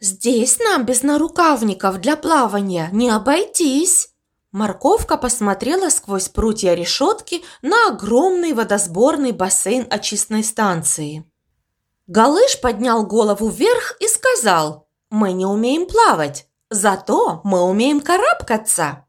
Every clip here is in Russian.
«Здесь нам без нарукавников для плавания не обойтись!» Морковка посмотрела сквозь прутья решетки на огромный водосборный бассейн очистной станции. Галыш поднял голову вверх и сказал, «Мы не умеем плавать, зато мы умеем карабкаться».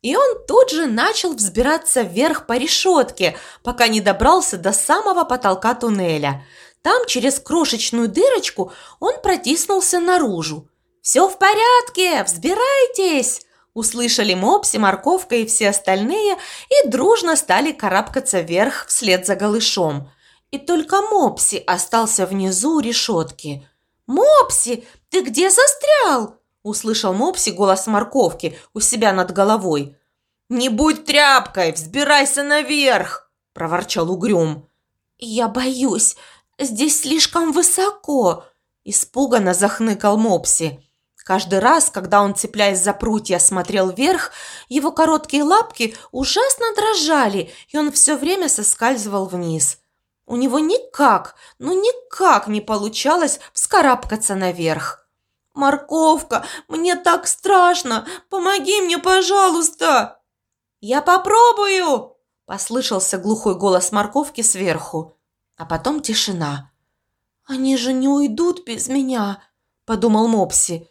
И он тут же начал взбираться вверх по решетке, пока не добрался до самого потолка туннеля. Там, через крошечную дырочку, он протиснулся наружу. «Все в порядке, взбирайтесь!» Услышали Мопси, Морковка и все остальные и дружно стали карабкаться вверх вслед за голышом. И только Мопси остался внизу решетки. «Мопси, ты где застрял?» Услышал Мопси голос морковки у себя над головой. «Не будь тряпкой, взбирайся наверх!» – проворчал Угрюм. «Я боюсь, здесь слишком высоко!» – испуганно захныкал Мопси. Каждый раз, когда он, цепляясь за прутья, смотрел вверх, его короткие лапки ужасно дрожали, и он все время соскальзывал вниз. У него никак, ну никак не получалось вскарабкаться наверх. «Морковка, мне так страшно! Помоги мне, пожалуйста!» «Я попробую!» – послышался глухой голос морковки сверху. А потом тишина. «Они же не уйдут без меня!» – подумал Мопси.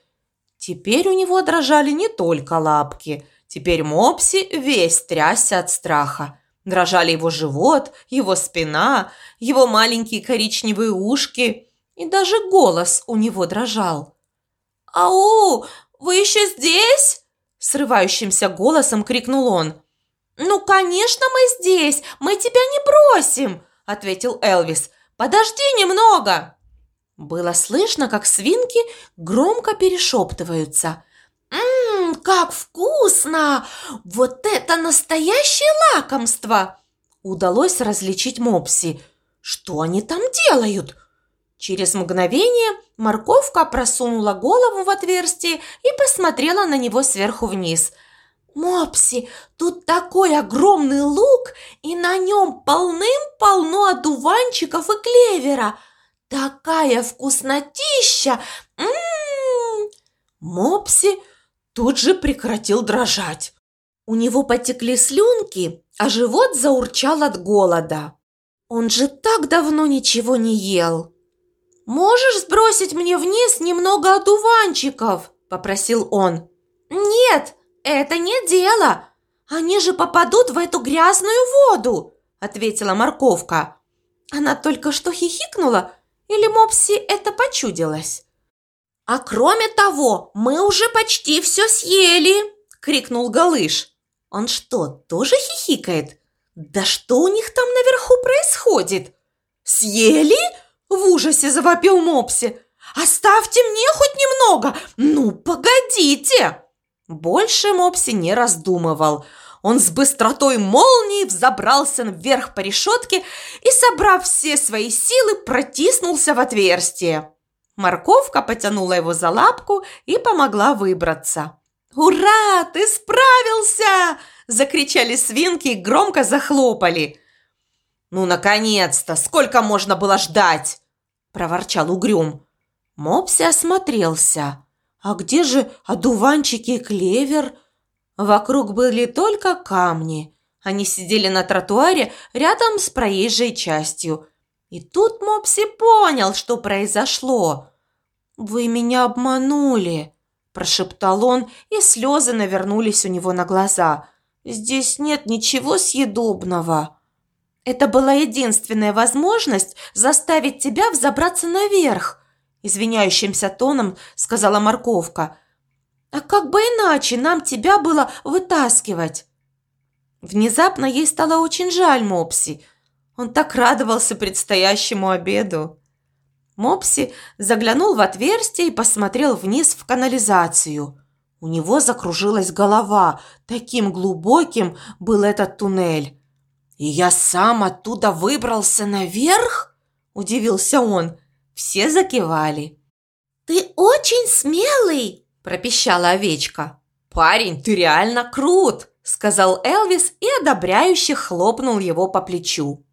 Теперь у него дрожали не только лапки. Теперь Мопси весь трясся от страха. Дрожали его живот, его спина, его маленькие коричневые ушки. И даже голос у него дрожал. «Ау, вы еще здесь?» Срывающимся голосом крикнул он. «Ну, конечно, мы здесь! Мы тебя не бросим!» Ответил Элвис. «Подожди немного!» Было слышно, как свинки громко перешептываются. «Ммм, как вкусно! Вот это настоящее лакомство!» Удалось различить Мопси. «Что они там делают?» Через мгновение морковка просунула голову в отверстие и посмотрела на него сверху вниз. «Мопси, тут такой огромный лук, и на нем полным-полно одуванчиков и клевера!» Такая вкуснотища! М-м-м! Мопси тут же прекратил дрожать. У него потекли слюнки, а живот заурчал от голода. Он же так давно ничего не ел. «Можешь сбросить мне вниз немного одуванчиков?» – попросил он. «Нет, это не дело. Они же попадут в эту грязную воду», – ответила морковка. Она только что хихикнула, или Мопси это почудилось? «А кроме того, мы уже почти все съели!» – крикнул Галыш. «Он что, тоже хихикает? Да что у них там наверху происходит?» «Съели?» – в ужасе завопил Мопси. «Оставьте мне хоть немного! Ну, погодите!» Больше Мопси не раздумывал – он с быстротой молнии взобрался вверх по решетке и, собрав все свои силы, протиснулся в отверстие. Морковка потянула его за лапку и помогла выбраться. «Ура! Ты справился!» – закричали свинки и громко захлопали. «Ну, наконец-то! Сколько можно было ждать?» – проворчал Угрюм. Мопси осмотрелся. «А где же одуванчики и клевер?» Вокруг были только камни. Они сидели на тротуаре рядом с проезжей частью. И тут Мопси понял, что произошло. «Вы меня обманули», – прошептал он, и слезы навернулись у него на глаза. «Здесь нет ничего съедобного». «Это была единственная возможность заставить тебя взобраться наверх», – извиняющимся тоном сказала морковка – а как бы иначе нам тебя было вытаскивать? Внезапно ей стало очень жаль Мопси. Он так радовался предстоящему обеду. Мопси заглянул в отверстие и посмотрел вниз в канализацию. У него закружилась голова, таким глубоким был этот туннель. «И я сам оттуда выбрался наверх?» – удивился он. Все закивали. «Ты очень смелый!» пропищала овечка. «Парень, ты реально крут!» – сказал Элвис и одобряюще хлопнул его по плечу.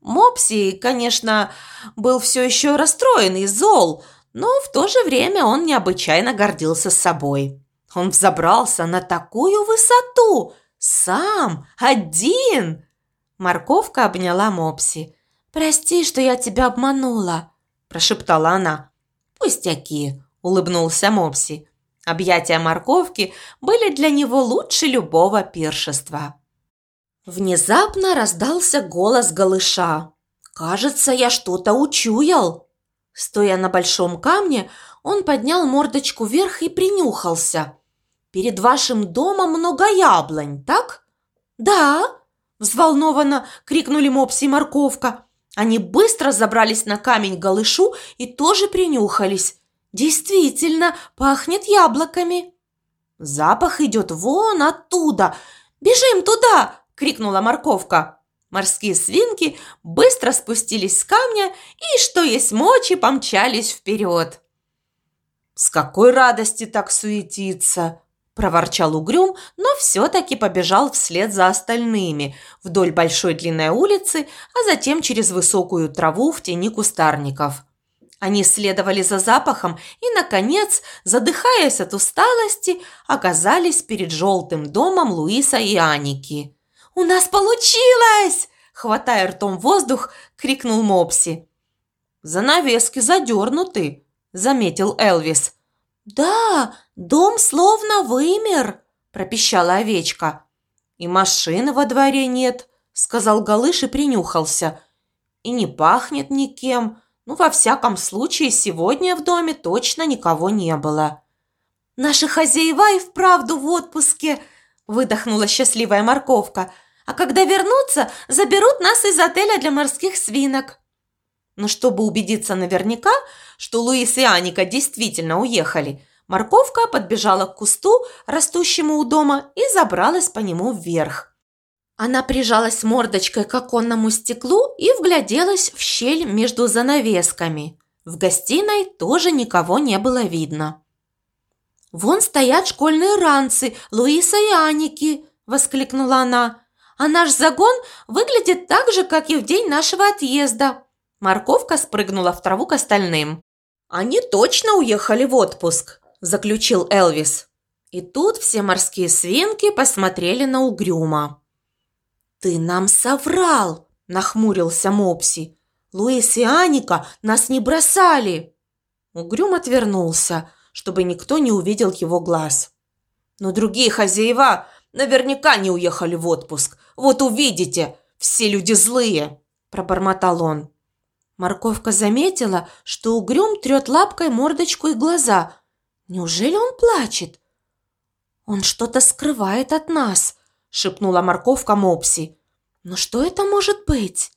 Мопси, конечно, был все еще расстроен и зол, но в то же время он необычайно гордился собой. Он взобрался на такую высоту! Сам! Один! Морковка обняла Мопси. «Прости, что я тебя обманула», – прошептала она. «Пустяки», – улыбнулся Мопси. Объятия морковки были для него лучше любого пиршества. Внезапно раздался голос голыша. «Кажется, я что-то учуял!» Стоя на большом камне, он поднял мордочку вверх и принюхался. «Перед вашим домом много яблонь, так?» «Да!» – взволнованно крикнули Мопси и Морковка. Они быстро забрались на камень голышу и тоже принюхались. Действительно, пахнет яблоками. Запах идет вон оттуда. Бежим туда! крикнула морковка. Морские свинки быстро спустились с камня и, что есть мочи, помчались вперед. «С какой радости так суетиться!» – проворчал Угрюм, но все-таки побежал вслед за остальными вдоль большой длинной улицы, а затем через высокую траву в тени кустарников. Они следовали за запахом и, наконец, задыхаясь от усталости, оказались перед желтым домом Луиса и Аники. «У нас получилось!» – хватая ртом воздух, крикнул Мопси. «Занавески задернуты», – заметил Элвис. «Да, дом словно вымер», – пропищала овечка. «И машины во дворе нет», – сказал Галыш и принюхался. «И не пахнет никем. Ну, во всяком случае, сегодня в доме точно никого не было. «Наши хозяева и вправду в отпуске!» – выдохнула счастливая морковка. «А когда вернутся, заберут нас из отеля для морских свинок». Но чтобы убедиться наверняка, что Луис и Аника действительно уехали, морковка подбежала к кусту, растущему у дома, и забралась по нему вверх. Она прижалась мордочкой к оконному стеклу и вгляделась в щель между занавесками. В гостиной тоже никого не было видно. «Вон стоят школьные ранцы Луиса и Аники!» – воскликнула она. «А наш загон выглядит так же, как и в день нашего отъезда!» Морковка спрыгнула в траву к остальным. «Они точно уехали в отпуск!» – заключил Элвис. И тут все морские свинки посмотрели на Угрюма. «Ты нам соврал!» – нахмурился Мопси. «Луис и Аника нас не бросали!» Угрюм отвернулся, чтобы никто не увидел его глаз. «Но другие хозяева наверняка не уехали в отпуск. Вот увидите, все люди злые!» – пробормотал он. Морковка заметила, что Угрюм трет лапкой мордочку и глаза. «Неужели он плачет?» «Он что-то скрывает от нас», шепнула морковка Мопси. «Но что это может быть?»